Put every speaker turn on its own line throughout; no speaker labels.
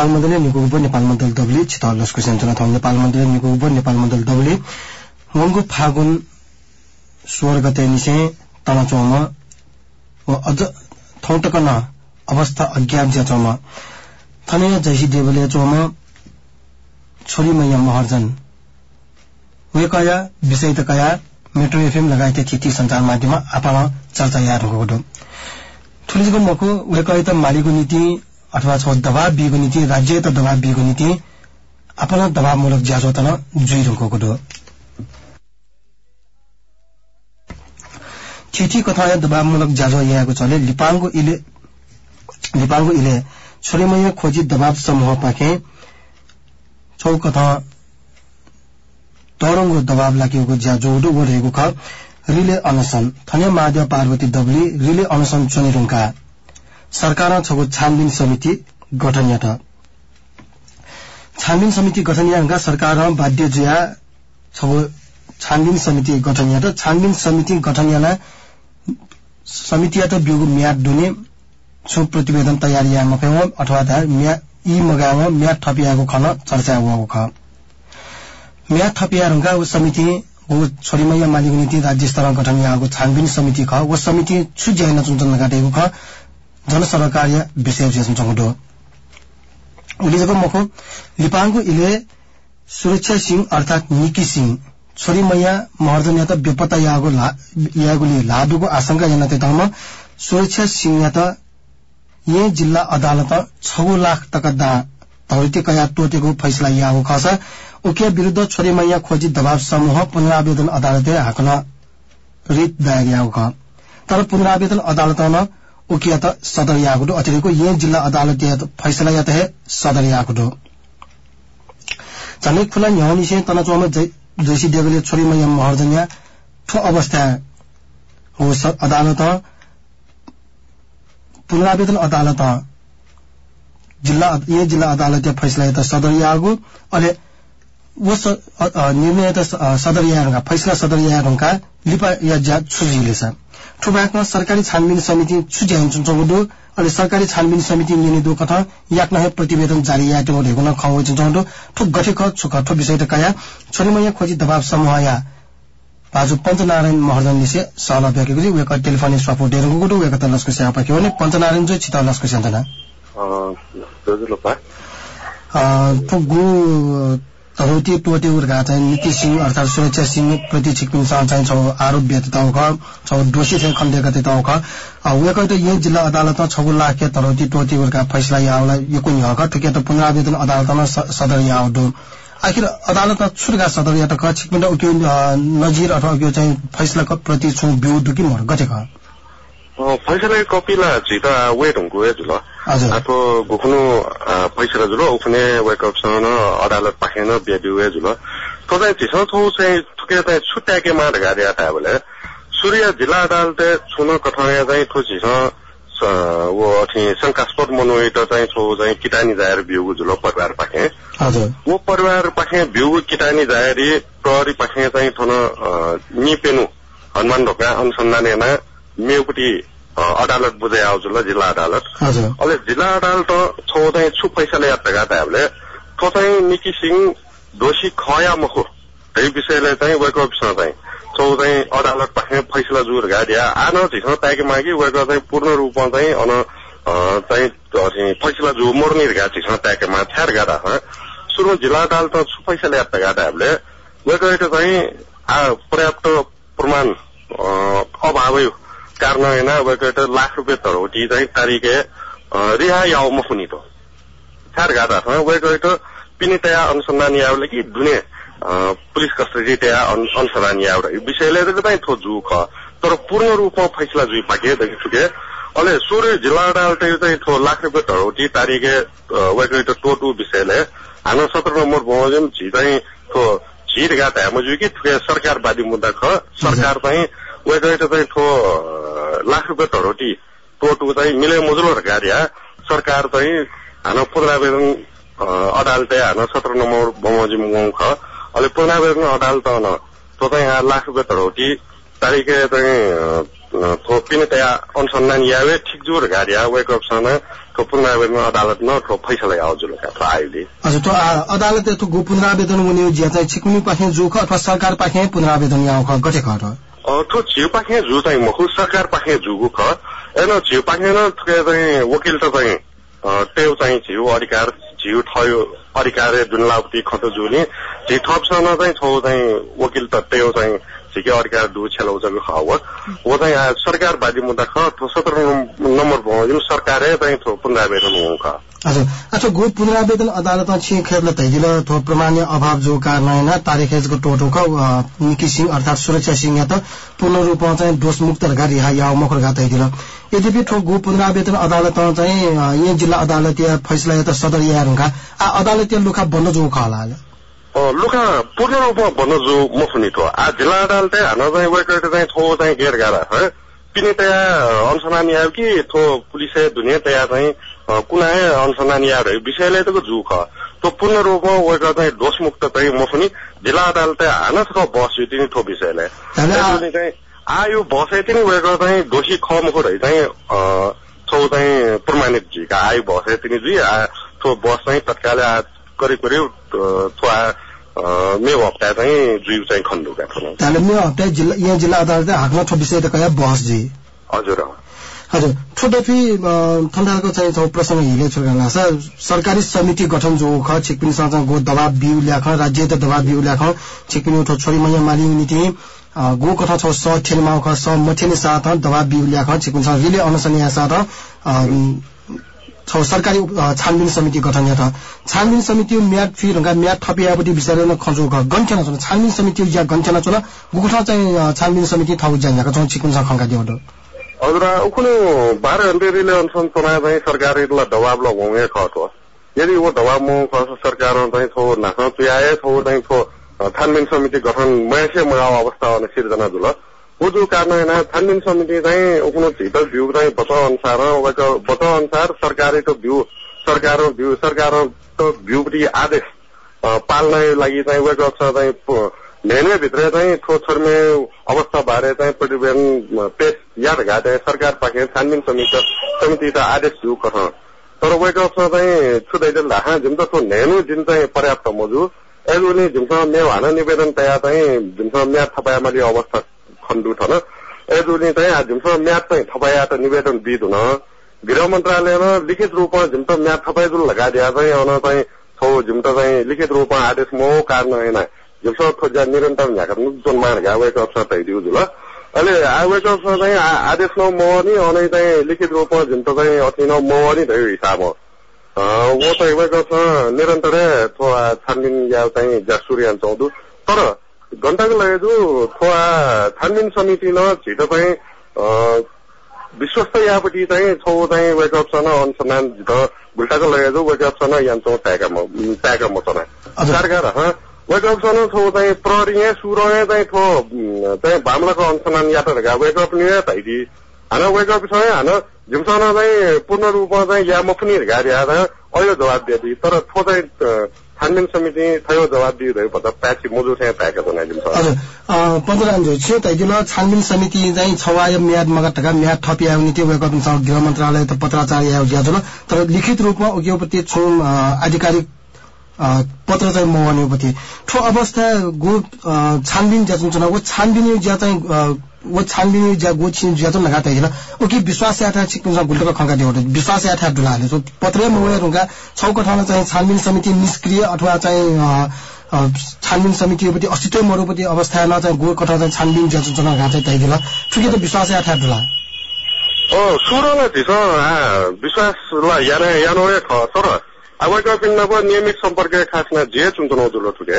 नेपाल मण्डल निकुब नेपाल मण्डल दबली छिता लस्कु सेन्चना थौ नेपाल मण्डल निकुब नेपाल मण्डल दबली वंगु फागुन स्वर गते निसे तनचोम व अझ थौटकन अवस्था अज्ञान ज्याचोम थने जैसी देवले चोम छोरी मैया महर्जन वेकया विषय तकया मेट्रो एफएम लगायत थिति संचार माध्यम आपमा चर्चा यार होगो ठुलिको मको वेकय त मालिको नीति अथवा छ दबाव बिगो नीति राज्य त दबाव बिगो नीति आपना दबावमूलक ज्याजो तन जुइ रुको दो चिठी कथा दबावमूलक ज्याजो यहाँको चले लिपाङको इले लिपाङको इले खोजी दबाव समूह पाखे छौ कथा तरंगो दबाव लागेको ज्या जोडो रहेको ख रिले अनसन थने महादेव पार्वती दबली रिले अनसन चुनिरुङका। सरकार छानबिन समिति गठन छानबिन समिति गठन याङका सरकार बाध्य जुया छानबिन समिति गठन यात छानबिन समिति गठन याना समिति यात बिउगु म्याद दुने छु प्रतिवेदन तयारी याङ मफेव अथवा धा म्या यी मगाव म्याद थपियाको खन चर्चा हुएको ख। म्याद थपियाहरूका समिति वो छोरीमैया मालिक नीति राज्य स्तर गठन यहाँको छानबिन समिति ख। वो समिति छुज्याइन चुनचन काटेको ख। जनसरकार्य चौडो उलिजको मखो लिपाङको इले सुरक्षा सिंह अर्थात निकी सिंह छोरी मैया महर्जन या त बेपत्ता यागो यागुले लादुको आशंका याना तेतामा सुरक्षा सिंह या त ये जिल्ला अदालत छ लाख तकदा धौती कया टोटेको फैसला यागो खस उकिया विरूद्ध छोरी मैया खोजी दबाव समूह पुनरावेदन अदालते हाकन रिट दायर यागो तर पुनरावेदन अदालतमा त अतिरिको ये जिल्ला अदालत फैसला या है सदर यागुडो झनै खुला न्याउनी से तनचुवामा जैसी देवले छोरी मैया महर्जन्या ठो अवस्था हो अदालत पुनरावेदन अदालत। जिल्ला ये जिल्ला अदालत फैसला या सदर यागु अले वो निर्णय सदर याहरूका फैसला सदर याहरूका लिपा या ज्या छुजिलेछ ठुबाकमा सरकारी छानबिन समिति छुज्याइन चौडो अनि सरकारी छानबिन समिति निनिदो कथा याक नहे प्रतिवेदन जारी याटो रेगुन खाउ चौडो ठुक गठे ख छुक ठुक विषय त कया। छोरीमय खोजी दबाव समूह या बाजु पञ्चनारायण महर्जन निसे सहल ब्याकेको जी वेक टेलिफोन स्वापो डेरगु गुडु वेक त लस्को सेवा पाके भने पञ्चनारायण जो छिता लस्को गु तरोती टोटे उर्घा चाहिँ नीति सिंह अर्थात सुरक्षा सिंह प्रति छिकपिन चाहिँ छौ आरोप व्यतीताउ ख छौ दोषी चाहिँ खण्डे गतेताउ ख। वेकै त यही जिल्ला अदालतमा छगु लाख तरोती टोटी उर्घा फैसला यावला यो कुन हक त त पुनरावेदन अदालतमा सदर यावदो आखिर अदालतमा छुर्गा सदर या त ख? छिकपिन उक्यो नजिर अथवा उक्यो चाहिँ फैसला प्रति छु बिउ दुकी मर गते
फैसला कपिला जिता वेट हुन्को जुल आतो गुखनु फैसला जुल उखने वेकअप सन अदालत पाखेन बेबिवे जुल तो चाहिँ जिसन थौ चाहिँ थुके चाहिँ छुट्याके मार गाडी बोले सूर्य जिल्ला अदालत छुन कठया चाहिँ थो जिस वो अथि शंकास्पद मनोइट चाहिँ छो चाहिँ किटानी जाएर बिउगु जुल परिवार पाखे वो परिवार पाखे बिउगु किटानी जाएरी प्रहरी पाखे चाहिँ थोन निपेनु हनुमान ढोका अनुसन्धान मेउपट्टि अदालत बुझाइ आउँछ ल जिल्ला अदालत। अहिले जिल्ला अदालत छौ चाहिँ छु पैसाले यात्रा हामीले तो चाहिँ निकी सिंह दोषी खया मखो त्यही विषयलाई चाहिँ वेक अफिसमा चाहिँ छौ चाहिँ अदालत पाखे फैसला जुर गाडिया। आन झिसो ताकि मागी वेक चाहिँ पूर्ण रूपमा चाहिँ अन चाहिँ फैसला जु मोर्ने घा झिसो ताकेमा छ्यार गाडा सुरु जिल्ला अदालत छु पैसाले यात्रा गर्दा हामीले वेक चाहिँ पर्याप्त प्रमाण अभावै कारणेन वेगवेगळे लाख रुपये तरवटी चाहिँ तारिखे रिहा याव मफुनितो छार गाता था वेगवेगळे पिनी तया अनुसन्धान यावले कि दुने पुलिस कस्टडी तया अनुसन्धान याव विषयले चाहिँ थो जु ख तर पूर्ण रूपमा फैसला जुई पाके देखि चुके अहिले सूर्य जिल्ला अदालत चाहिँ थो लाख रुपियाँ धरौटी तारिखे वेगवेगळे टोटु विषयले हाम्रो सत्र नम्बर बमोजिम झि चाहिँ थो झिर गाता हेमजुई कि थुके सरकारवादी मुद्दा ख सरकार चाहिँ चाहिँ थो लाख रुपियाँ धरोटी टोटु चाहिँ मिले मुजुलो गाडिया सरकार चाहिँ हाम्रो पुनरावेदन अदालत हाम्रो सत्र नम्बर बमोजिम गाउँ ख अहिले पुनरावेदन अदालत न तो चाहिँ लाख रुपियाँ धरोटी तारिखे चाहिँ थो पिने त्यहाँ अनुसन्धान यावे ठिक जोर गाडिया वेक अप सन ठो पुनरावेदन अदालत न ठो फैसला आउँछ ठो आयोले
हजुर त्यो अदालत गो पुनरावेदन हुने जिया चाहिँ छिकुनी पाखे जोख अथवा सरकार पाखे पुनरावेदन यहाँ खट
ठो छिउ पाखे जु चाहिँ मखु सरकार पाखे जुगु ख एन छिउ पाखे न चाहिँ वकिल त चाहिँ त्यो चाहिँ झिउ अधिकार झिउ ठयो अधिकार जुन लाउती खत जुने झि थपसँग चाहिँ छौ चाहिँ वकिल त त्यो चाहिँ झिके अधिकार दु छेलाउँछको ख हो वो चाहिँ सरकार बाजी मुद्दा ख सत्र नम्बर सरकारै चाहिँ पुनरावेदन हो ख
हजुर अच्छा गो पुनरावेदन अदालतमा छि खेल तैदिल थो प्रमाण्य अभाव जो कारण तारिखेजको टोटो ख निकी सिंह अर्थात सुरक्षा सिंह त पूर्ण रूपमा चाहिँ दोष मुक्त रिहा या मखर गा तैदिल। यद्यपि ठो गो पुनरावेदन अदालतमा चाहिँ यहाँ जिल्ला अदालतीय फैसला या त सदर या आ अदालतीय लुखा बन्द जो खला
लुखा पूर्ण रूपमा बन्द जो मफुनी थो आ जिल्ला अदालत हान चाहिँ वेकर चाहिँ थो चाहिँ गेर है? पिने तया अनुसन्धान या कि थो पुलिस दुनियाँ तया चाहिँ कुनै अनुसन्धान या विषयले त जु ख तो पूर्ण रूपमा वेकर चाहिँ दोषमुक्त चाहिँ मफुनी जिल्ला अदालत हान छ बस तिनी थो विषयले चाहिँ आयो बसे तिनी वेकर चाहिँ दोषी ख मुख चाहिँ थो चाहिँ प्रमाणित झिका आयो बसे तिनी जी थो बस चाहिँ तत्काल करिब करिब थोआ मे हप्ता चाहिँ जुइउ चाहिँ
थिएन ताले मे हप्ता जिल्ला यहाँ जिल्ला अदालत हाकमा छ विषय त कया बहस जी
हजुर
हजुर छोटोफी ठण्डाको चाहिँ छौ प्रसङ्ग हिले छोड्न छ सरकारी समिति गठन जो ख छिकपिनसँग गो दबाब बिउ ल्याख राज्य त दबाब बिउ ल्याख छिकपिन उठो छोरी मैया माली उनी गो कथा छौ स ठेलमा ख स मठेने साथ दबाब बिउ ल्याख छिकपिनसँग रिले अनसन साथ सरकारी छानबिन समिति गठन या छानबिन समिति म्याद फी रंगा म्याद थपियापट्टि विचार खजो गन्थेन छन् छानबिन समिति या गन्थेन छन् गुठा चाहिँ छानबिन समिति थाउ जान्याका छौँ छिकुन छ खङ्गा दियो
हजुर उखुनु बाह्र हन्ड्रेडले अनुसन चुनाव चाहिँ सरकारले दबाब लगाउने खतो यदि वो दबाब मो सरकार चाहिँ थो नास चुयाए थो चाहिँ थो छानबिन समिति गठन मयासे मगाव अवस्था सिर्जना जुल उजु कारण छानबिन समिति चाहिँ उक्नु भित भ्यू चाहिँ बत अनुसार बत अनुसार सरकारको भ्यू सरकार भ्यू सरकारको भ्यूपट्टि आदेश पाल्न लागि चाहिँ वेक चाहिँ नेने भित्र चाहिँ ठो छोर्मे अवस्था बारे चाहिँ प्रतिवेदन पेश याद घाट सरकार पाखे छानबिन समिति समिति त आदेश भ्यू कथ तर वेक चाहिँ छुदै लाहा जुन त नेनु जुन चाहिँ पर्याप्त मजु। एजुनी झुमसँग मेव हान निवेदन तया चाहिँ झुमसँग म्याद थपायामाली अवस्था खण्डु थन एजुनी चाहिँ झुम्सो म्याद चाहिँ थपाया त निवेदन दिद हुन गृह मन्त्रालयमा लिखित रूपमा झुम्सो म्याद थपाइ जुन लगाइदिया चाहिँ अन चाहिँ छौ झुम्ट चाहिँ लिखित रूपमा आदेश मो कारण होइन। झुम्सो खोज्या निरन्तर झ्याक जुन मार घावेक अवसर तैदिउ जुल अहिले आवेक अवसर चाहिँ आदेश न म नि अनि चाहिँ लिखित रूपमा झुम्ट चाहिँ अति न म नि भयो हिसाब वो त हेवेक निरन्तर छानबिन या चाहिँ जासुरियान चौधु। तर घण्टाको लगेको थोआ छानबिन समिति न छिटो चाहिँ विश्वस्त यापट्टि चाहिँ छौ चाहिँ वेकअप छ न अनुसन्धान झिटो गुल्टाको लगेको वेकअप छ न यान्छौ ट्याका ट्याका मचना सरकार वेकअप छ न छौ चाहिँ प्रहरी यहाँ सुर चाहिँ थो चाहिँ भामलाको अनुसन्धान यात्रा वेकअप नि तैदी हान वेकअप छ हान झिमसँग चाहिँ पूर्ण रूपमा चाहिँ या मफनी गाडी आएर अहिले जवाब दिए तर थो चाहिँ छानबिन समिति चाहिँ
छु म्याद थपिया हुने थियो गएको गृह मन्त्रालय त पत्राचार या ज्याजो तर लिखित रूपमा उग्योपति छु आधिकारिक पत्र चाहिँ मगाउनेपट्टि ठो अवस्था गो छानबिन ज्या चुनाव छानबिन ज्या चाहिँ वो छानबिन ज्या गो छिन ज्या चाहिँ लगाता हिला ओके विश्वास याथा छिकुन गुल्टको खंका दियो विश्वास याथा दुलाले सो पत्रे रुगा छौ कठामा चाहिँ छानबिन समिति निष्क्रिय अथवा चाहिँ छानबिन समितिपट्टि अस्तित्व मरुपट्टि अवस्थामा चाहिँ गो कठा चाहिँ छानबिन चुनाव घाटे तैदिला ठुकी त विश्वास याथा दुला
ओ सुरला थिस विश्वासलाई याने यानो सर aweka pinnabo नियमित सम्पर्क खासना जे चुन्तनो दुलो ठुके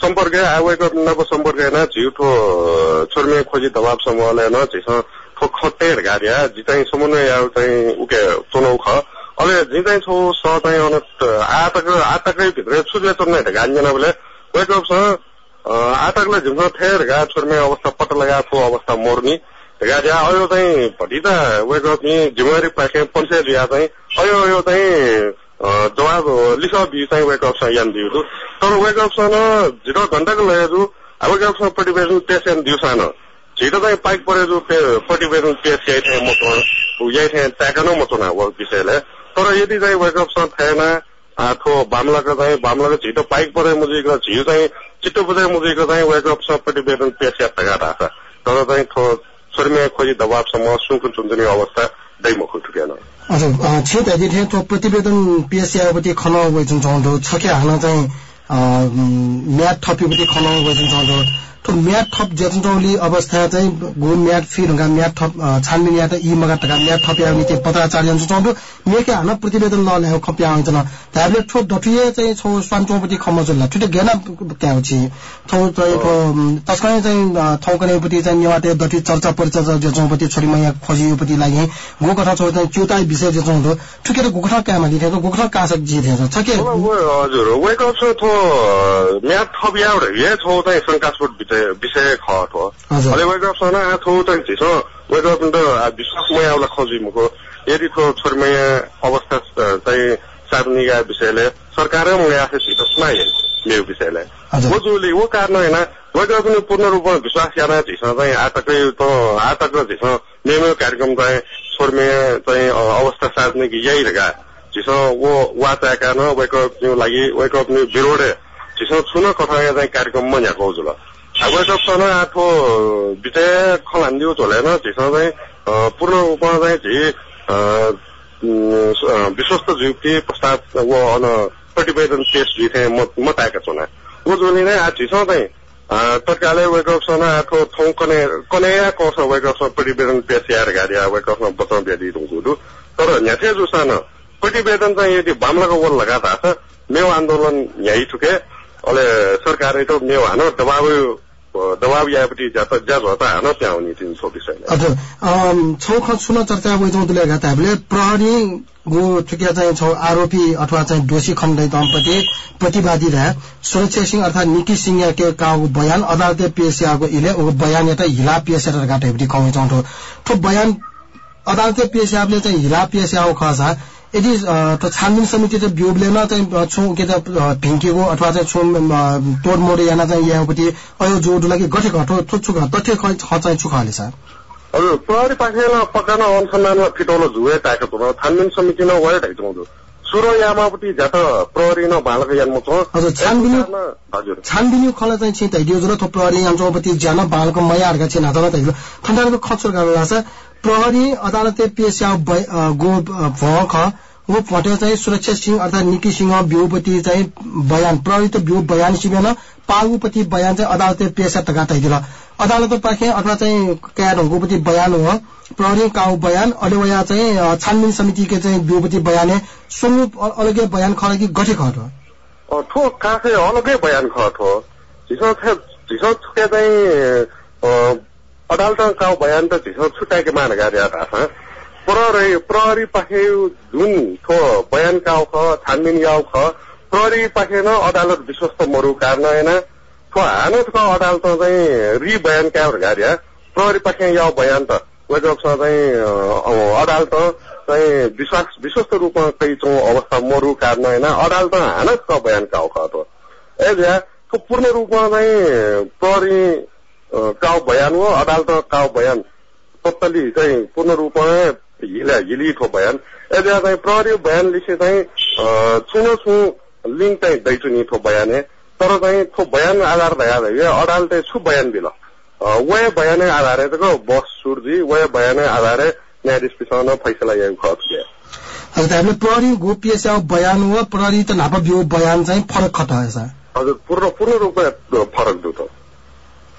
सम्पर्क aweka पिnnabo सम्पर्क झिउठो छोर्मे खोजी दबाब समूहले न झिस ठो खट्टे गाडिया जिताइ समन्वय याउ चाहिँ उके चुनौ ख अले जिताइ छौ स चाहिँ अन आतक आतकै भित्र छुजे चुन्ने गान्जन बोले वेकअप छ आतकले ठेर गा छोर्मे अवस्था पट लगा फो अवस्था मोर्नी गाडिया अयो चाहिँ भटी त वेकअप नि जिम्मेवारी पाके पञ्चायत या चाहिँ अयो अयो चाहिँ जवाब लिखा भी चाहिँ वेकअप यान दियो तर वेकअप छ न झिटो घन्टाको लगेको वेकअप छ प्रतिवेदन पेश यान दियो सानो झिटो चाहिँ पाइक परेको प्रतिवेदन पेश यही थे म यही थे ट्याका न म चुना वो विषयले तर यदि चाहिँ वेकअपसँग थिएन थो बामलाको चाहिँ बामलाको छिटो पाइक परे मुजिको झिउ चाहिँ छिटो बुझाइ मुजिको चाहिँ वेकअपसँग प्रतिवेदन पेस यात्रा छ। तर चाहिँ थो छोरीमा खोजी दबावसम्म सुनको चुन्चुने अवस्था दैमुख ठुकेन
हजुर छिउ त थो प्रतिवेदन पेस यापति खन वैजुन चाउँदो छके हान चाहिँ म्याद थपिपति खन वैजुन चाउँदो तो म्याद थप जेतौली अवस्था चाहिँ गो म्याद फिर हुँगा म्याद थप छानबिन या त इ मगा टका म्याद थप्या नि त्यो पत्राचार्य चौँदो मेके हान प्रतिवेदन ल खप्या हुन्छ न ताबले ठो डठिए चाहिँ छौ स्वान्चौपति खमजुल्ला। ठुटे गेना क्या छि। थौ चाहिँ तस्कै चाहिँ थौकनेपति चाहिँ नेवाते दठि चर्चा परिचर्चा जे चौपति छोरी मैया खोजियोपति लागि। गो कथा छौ चाहिँ च्युताई विषय जे चौँदो ठुकेर गोखा कामा दिथे गोखा कासक जी थिएछ छके
हजुर वेक अप थो म्याद थप्या रे छौ चाहिँ शंकास्पद विषय खट हो अहिले वेगअपसँग आथो चाहिँ वेगअप त विश्वासमय आउला खोजिमुको यदि थो छोरमय अवस्था चाहिँ सार्वजनिक विषयले सरकारै मैले आफै छिटो सुनाए मेरो विषयलाई वो जोले वो कारण होइन वेगअप पनि पूर्ण रूपमा विश्वास याना झिस चाहिँ आतकै त आतक र झिस मेरो कार्यक्रम चाहिँ छोरमय चाहिँ अवस्था सार्वजनिक यही रहेका झिस वो वाचाका न वेकअप लागि वेकअप बिरोडे झिस छुन कथा चाहिँ कार्यक्रममा यहाँको जुल आठो विषय खलान्दियो झोलेन झिसँग चाहिँ पूर्ण रूपमा चाहिँ झि विश्वस्त जुक्ति प्रस्ताव वो अन प्रतिवेदन पेश जुथे म ताएका छुना वो जोली नै आज झिसँग चाहिँ तत्कालै वेकअपसँग आठो थौ कने कनेया वेकअपसँग प्रतिवेदन प्रतिवेदन चाहिँ यदि वल मेव आन्दोलन यही ठुके सरकारले त मेव हान दबाव विषय
हजुर छौ चर्चा हामीले प्रहरी गो ठुकिया चाहिँ छौ आरोपी अथवा चाहिँ दोषी खण्डै दम्पति प्रतिवादी रहे। सुरक्षा सिंह अर्थात निकी सिंह के का बयान अदालते पेश इले ऊ बयान यता हिला चौँठो ठो बयान अदालते पेश आपले चाहिँ हिला आएको खसा यदि छानबिन समिति चाहिँ ब्युबलेन चाहिँ छु के त भिङ्केको अथवा चाहिँ छु तोड मोड याना चाहिँ यहाँपट्टि अयो जोड लागि गठे घटो थुच्छु तथ्य चाहिँ छु खाले
छ। हजुर प्रहरी पाखेन पकान अनुसन्धानमा फिटौलो झुए ताको त छानबिन समिति न वय ढाइचौँ सुरो यामापट्टि ज्यात प्रहरी न बालक यानमा छ
हजुर छानबिन हजुर। छानबिन खला चाहिँ छित हाइदियो थो प्रहरी यामचौपति ज्यान बालक मैया हर्का छिन हातमा तैलो ठण्डाको खचर गाला छ। प्रहरी अदालते पेश गो भख वो फटे चाहिँ सुरक्षा सिंह अर्थात निकी सिंह बिउपति चाहिँ बयान प्रहरी त बिउ बयान सिबेन पागुपति बयान चाहिँ अदालते पेश तगाताइदिल अदालत पाखे अथवा चाहिँ क्या ढङ्गोपति बयान हो प्रहरी काउ बयान अलेवया चाहिँ छानबिन समितिको चाहिँ बिउपति बयान सुनु अलगै बयान खर कि गठे
हो ठो बयान झिसो चाहिँ अदालत काउ बयान त झिसो छुट्याएको मान गाडी था प्रहरी प्रहरी पाखे जुन थो बयान काउ ख छानबिन याउ ख। प्रहरी पाखे न अदालत विश्वस्त मरु कारण होइन। थो हानो थो अदालत चाहिँ रि बयान क्या गाडी प्रहरी पाखे याउ बयान त। वैजकसँग चाहिँ अदालत चाहिँ विश्वास विश्वस्त रूपमा कहीँ चौ अवस्था मरु कारण होइन। अदालत हान ख बयान काउ ख त। ए पूर्ण रूपमा चाहिँ प्रहरी काउ बयान हो अदालत काउ बयान टोटली चाहिँ पूर्ण रूपमा हिला हिलिको बयान। यदि चाहिँ प्रहरी बयान लिखे चाहिँ छुनो छु लिङ्क चाहिँ दैछु नि थो बयान तर चाहिँ थो बयान आधार भया अदालत छु बयान दिल। वह बयान आधारे तो बस सुरजी वह बयान आधारे न्यायाधीश पिछाउन फैसला यहाँ खत गया
हजुर हामीले प्रहरी गोप्य बयान हो प्रहरी त नापा बयान चाहिँ फरक खट
हजुर पूर्ण पूर्ण रूपमा फरक दु त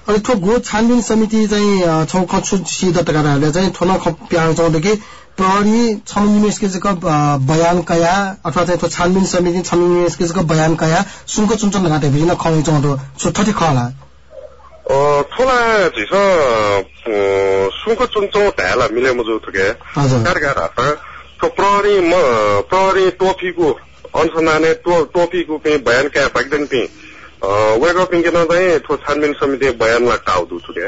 अनि ठो गो छानबिन समिति चाहिँ छौ खछु सिद्धतकारहरूले चाहिँ थोन प्याउँछौँदेखि प्रहरी छमिन निस्केको बयान कया अथवा चाहिँ छानबिन समिति छमिन निस्केको बयान कया सुनको चुनचुन घाटे भिन्न खुवाउँछौँ छुट्टी खला
थोला झिस सुनको चुन्छौँ ढ्याला मिले मजु थुके तो प्रहरी म प्रहरी टोपीको अनुसन्धान टोपीको बयान क्या बाइकदेन पि वेगअप पिङ्केन चाहिँ ठो छानबिन समिति बयानलाई काउदु छुके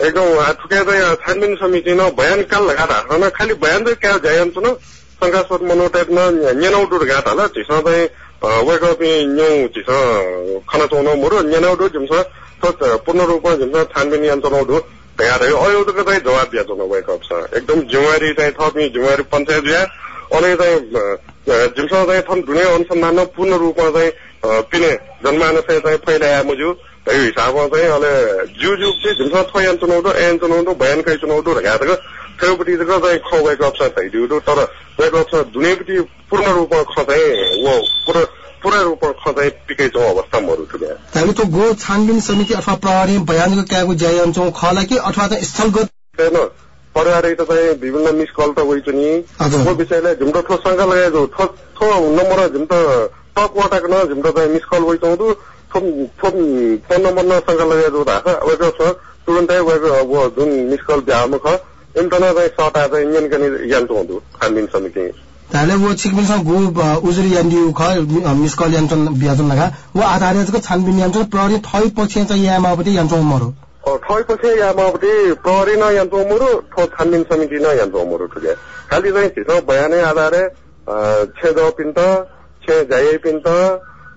एकदम ठुके चाहिँ छानबिन समिति न बयान काल घाट हार्न खालि बयान चाहिँ क्या जायन्छु न शङ्कास्पद मनोटाइप न न्यानौटुर घाट हाल झिस चाहिँ वेगअप न्यौ झिस खाना चौन मुरु न्यानौटु जिम्स पूर्ण रूपमा जिम्स छानबिन यन्त्रौटु घाट अयोधको चाहिँ जवाब दिया चौन वेगअप छ एकदम जिम्मेवारी चाहिँ थपी जिम्मेवारी पञ्चायत या अनि चाहिँ जुनसँग चाहिँ थन धुने अनुसन्धान पूर्ण रूपमा चाहिँ पिने जनमानस चाहिँ फैलाया मुजु। यो हिसाबमा चाहिँ अहिले जिउ जिउ चाहिँ जुनसँग थोयान चुनाउँदो एन चुनाउँदो बयान खै चुनाउँदो ह्यादको थेउपट्टि चाहिँ खवाएको अप्सन थैदिउदो तर गएको अप्सन धुनेपट्टि पूर्ण रूपमा ख चाहिँ वो पुरा पुरा रूपमा ख चाहिँ पिकै छौँ अवस्था मरु ठुले
हामी त गो छानबिन समिति अथवा प्रहरी बयानको क्याको ज्यायन्छौँ खलाई कि अथवा चाहिँ स्थलगत
परिवारै त चाहिँ विभिन्न मिस कल त गइछु नि वो विषयलाई झुम्टो ठो शङ्का लगाएको ठो ठो नम्बर झुम त टक वाटाको न झुम्टो चाहिँ मिस कल थोम थोम फोन नम्बर न शङ्का लगाएको भएको वेको छ तुरन्तै वेको अब जुन मिस कल ब्याहमा ख इंटरना चाहिँ सटा चाहिँ इंजन कनि यन्त्र हुँदो खानबिन समिति।
ख मिसकल यन्त्र बियाजन लगा वो आधार को छानबिन प्रहरी थै पछि चाहिँ यामापति यन्त्र मरो
थै पछि यामापति प्रहरी न यन्त्र मरो थो छानबिन समिति न यन्त्र मरो ठुले खालि चाहिँ छिटो बयानै आधारे छे द पिन्त छे जाय पिन्त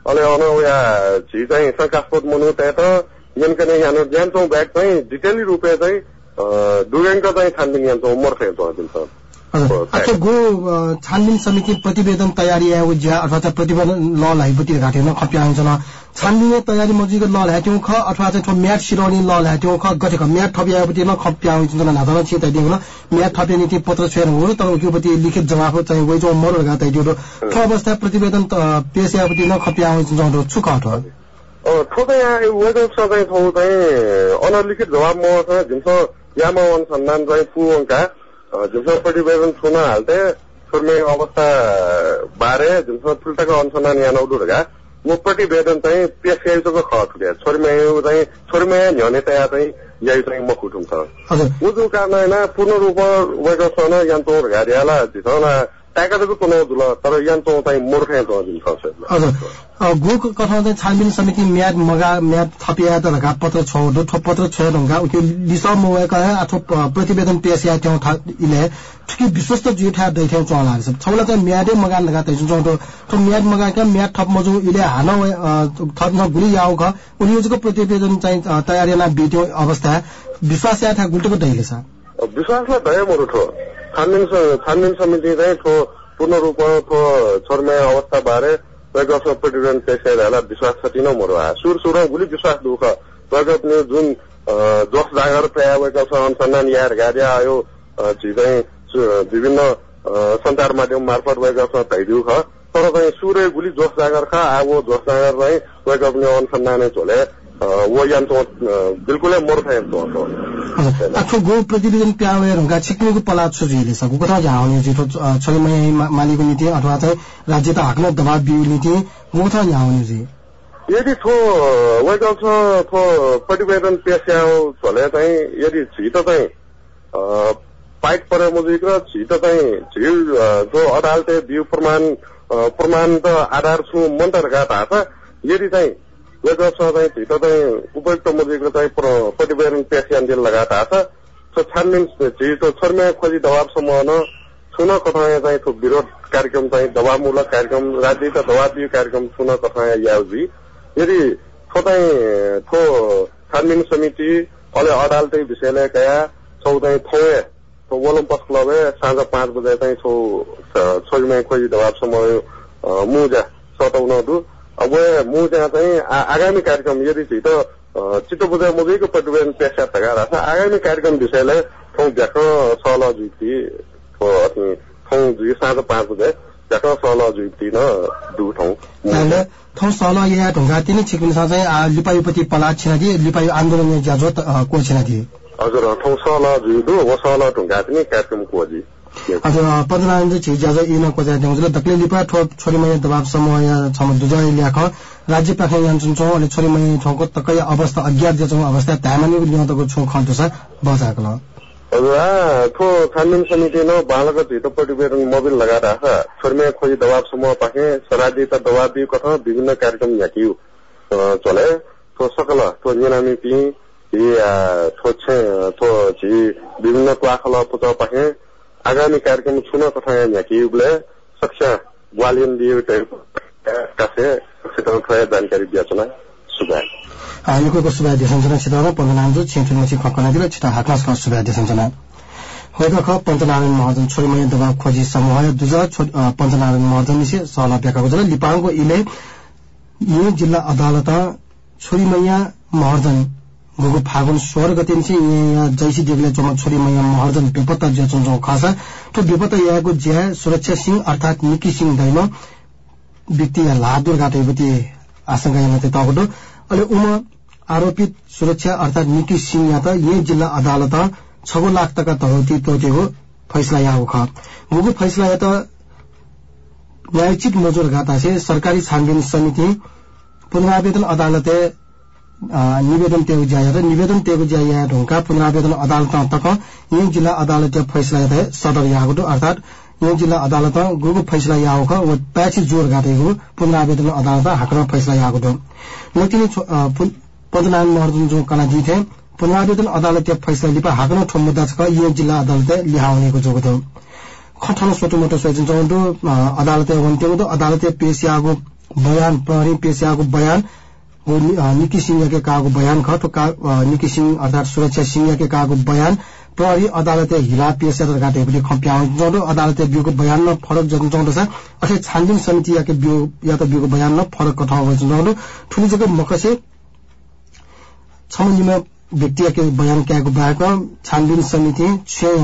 अले अन उया छि चाहिँ शंकास्पद मनु त यनकने यानो ज्यान्चौ ब्याग चाहिँ डिटेली रूपे चाहिँ दुर्गाङका चाहिँ छानबिन यन्त्र उमर
छ अच्छा गो छानबिन समिति प्रतिवेदन तयारी है ज्या अथवा प्रतिवेदन ल लाइपति घाटेन खप्या हुन्छ न छानबिन तयारी मजिको ल ल्याट्यौ ख अथवा चाहिँ म्याट सिराउने ल ल्याट्यौ ख गतेको म्याट थपियापट्टि न खप्या हुन्छ न नाता छिता दिएको न म्याट थपे नीति पत्र छेर हो तर उयोपट्टि लिखित जवाफ चाहिँ वइ जो मरो घात दियो ठो अवस्था प्रतिवेदन पेश यापट्टि न खप्या हुन्छ छुक हट
ठोकै वेदन सबै ठाउँ चाहिँ अनलिखित जवाब म जुन यामा अनुसन्धान चाहिँ पुवङका जुनसँग प्रतिवेदन छुन हाल्थे छोर्मे अवस्था बारे जुनसँग ठुल्टाको अनुसन्धान यहाँ नौडुहरूका वो प्रतिवेदन चाहिँ पेस गाइसको ख ठुल्या छोरीमेयो चाहिँ छोरीमेया न्यने तया चाहिँ यही चाहिँ मखुट हुन्छ उजु कारण होइन पूर्ण रूपमा वेगो सन यन्त्र घारियाला झिसौला टाकाको कुनै जुल तर यन्त्र चाहिँ मूर्खे
हजुर गोको कथा चाहिँ छानबिन समिति म्याद मगा म्याद थपिया त लगा पत्र छ ठो पत्र छ ढंगा उके लिसा मोएका अथवा प्रतिवेदन पेश या त्यो इले ठुकी विश्वस्त जे ठा दै चला छ छौला चाहिँ म्यादे मगा लगा त जुन तो तो म्याद मगा के म्याद थप मजु इले हान थप न गुली याउ ख उनी जको प्रतिवेदन चाहिँ तयारी ना बित्यो अवस्था विश्वास या था गुल्टको दैले छ
विश्वासलाई दया मरु ठो छानबिन छानबिन समिति चाहिँ ठो पूर्ण रूपमा ठो अवस्था बारे प्रगत प्रतिवेदन पेसाइरहेला विश्वास छ नै मरु आ सुर सुर गुली विश्वास दुख। प्रगत जुन जोस जागर प्राय भएको छ अनुसन्धान यार गाडिया आयो चाहिँ विभिन्न सञ्चार माध्यम मार्फत भएको छ धैर्य तर चाहिँ सूर्य गुली जोस जागर खा आगो जोस जागर चाहिँ वैकल्प अनुसन्धान झोले बिल्कुलै मूर्ख यन्त्र
आखो गो प्रतिवेदन प्यावेर हुँका छिक्नेको पलाद सोझिले छ कता झाउने जिठो छोरीमै मालिको नीति अथवा चाहिँ राज्य त हाक्न दबाब बिउ नीति गोथा झाउने जी।
यदि थो वैकल्प थो प्रतिवेदन पेस्याउ छोले चाहिँ यदि छिटो चाहिँ पाइक परे मुजिक र छिटो चाहिँ झिल जो अदालते बिउ प्रमाण प्रमाण त आधार छु मन्त्र घाटा यदि चाहिँ वेगळं चाहिँ भित्र चाहिँ उपयुक्त मुजिको चाहिँ प्रतिवेदन पेसियान दिल लगाता छ सो छानबिन छिटो छर्म्या खोजी दबाब समूहन छुन कथाया चाहिँ थो विरोध कार्यक्रम चाहिँ दबावमूलक कार्यक्रम राज्य त दबाव कार्यक्रम छुन कथाया याउजी यदि थो चाहिँ थो छानबिन समिति अहिले अदालतै विषयलाई कया छौ चाहिँ थोए तो ओलम्पस क्लब साँझ पाँच बजे चाहिँ छौ छोरीमा खोजी दबाब समूह मुजा सताउन दु अब म त्यहाँ चाहिँ आगामी कार्यक्रम यदि छिटो चित्तो बुझा मुझैको प्रतिवेदन पेसा थगा छ आगामी कार्यक्रम विषयलाई ठाउँ झ्याक सल अनि ठाउँ जुइ साँझ पाँच बजे झ्याक सल जुइती न दु ठाउँ
ठाउँ सल या ढुङ्गा तिनै छिकिन चाहिँ लिपायुपति पला छिना लिपायु आन्दोलन ज्याजो को छिना दिए
हजुर ठाउँ सल जुइदु व सल ढुङ्गा तिनी कार्यक्रम कोजी
हजुर पन्ध्र छि ज्याज इन कोजा देउजुल दक्ले लिपा ठो छोरी मै दबाब समूह या छम दुजय ल्याख राज्य पाखे यान्छन् छौ अनि छोरी मै ठोको तकै अवस्था अज्ञात जचौ अवस्था तामानि ल्याउँदको छु छ बजाको ल
थो छानबिन समिति न बालक झिटो प्रतिवेदन मोबिल लगाएर छोरीमै खोजी दबाब समूह पाखे सराजी त दबाब दियो कथा विभिन्न कार्यक्रम याकियो चले थो सकल थो निनामी पि थो छे थो झि विभिन्न क्वाखल पुचा पाखे आगामी कार्यक्रम छुन तथा यहाँ उबले सक्छा ग्वालियन क्षेत्र जानकारी दियाचना सुबह
आयोगको सुबह देशञ्जना छिटो पन्ध्र नाम छिटो छिटो हाकनासको सुबह देशञ्जना होगा ख पञ्चनारायण महर्जन छोरीमय दबाव खोजी समूह दुज पञ्चनारायण महर्जन निसे सहला ब्याएको छ लिपाङको इले यी जिल्ला अदालत छोरीमैया महर्जन गुगु फागुन सोह्र गते यहाँ जैसी देवीले चोमा छोरी मैया महर्जन बेपत्ता ज्या चुन्छौ खासा तो बेपत्ता याको ज्या सुरक्षा सिंह अर्थात निकी सिंह दैम व्यक्ति या लादुर गाटे बती आशंका यहाँ अहिले उम आरोपित सुरक्षा अर्थात निकी सिंह या त यही जिल्ला अदालत छगो लाख टका तहौती तोटेको फैसला यहाँ ख गुगु फैसला या त न्यायचित मजूर गाता सरकारी छानबिन समिति पुनरावेदन अदालते निवेदन तेगु जाया निवेदन तेगु जाया ढुंका पुनरावेदन अदालत तक यही जिल्ला अदालत फैसला है सदर यागुटो अर्थात यही जिल्ला अदालत गुगु फैसला याग व प्याची जोर गाटेको पुनरावेदन अदालत हाक्न फैसला यागुटो नतिनी पदनारायण महर्जन जो कला जी थे पुनरावेदन अदालत फैसला लिपा हाक्न ठो मुद्दा छ यही जिल्ला अदालत लिहाउनेको जोगो खठन सोटो मोटो सोचिन चौटो अदालत वन्टेको अदालत पेश आगो बयान प्रहरी पेश बयान निकी सिंह के कागो बयान ख तो निकी सिंह अर्थात सुरक्षा सिंह के कागो बयान प्रहरी अदालत हिला पेशर गाटे पनि खप्याउँदो अदालत बिउको बयान न फरक जग्नु चाउँदछ अथवा छानबिन समिति या बिउ या त बिउको बयान न फरक कथा चाउँदो ठुली जग्गा मकसे छमनिमा व्यक्ति के बयान क्याको बाहेक छानबिन समिति छे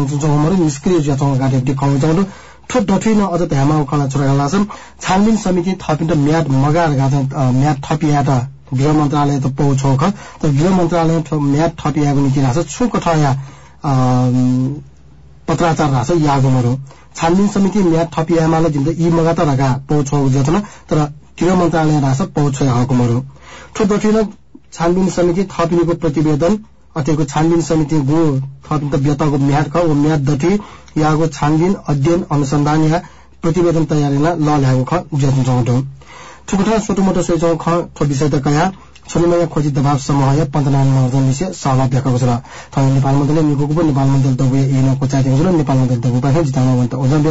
निष्क्रिय ज्याचौँ गाटे पनि चाउँदो ठोट डठुइन अझ भ्यामा उखाला छोरा छानबिन समिति थपिन्ट म्याद मगाएर म्याद थपिया त गृह मन्त्रालय त पौ छौ ख तर गृह मन्त्रालय म्याद थपियाको नीति रहेछ। छुको ठया पत्राचार रहेछ यागोमरो छानबिन समिति म्याद थपियामाले जिन्द यी मगा त रगा पौ छौ जतन तर गृह मन्त्रालय रहेछ पौ छ हकुमरो ठो दठिन छानबिन समिति थपिनेको प्रतिवेदन अतेको छानबिन समिति गो थपिन त व्यतको म्याद ख ओ म्याद दठी यागो छानबिन अध्ययन अनुसन्धान या प्रतिवेदन तयारीमा ल ल्याएको ख Cukutan suatu motor saya jong khan to bisa ta खोजी दबाव समूह या पञ्चनामा विषय सहभाग देखाएको छ तर नेपाल मन्त्रीले निको नेपाल मन्त्री दबु ए नको नेपाल मन्त्री जिताउनु ओजन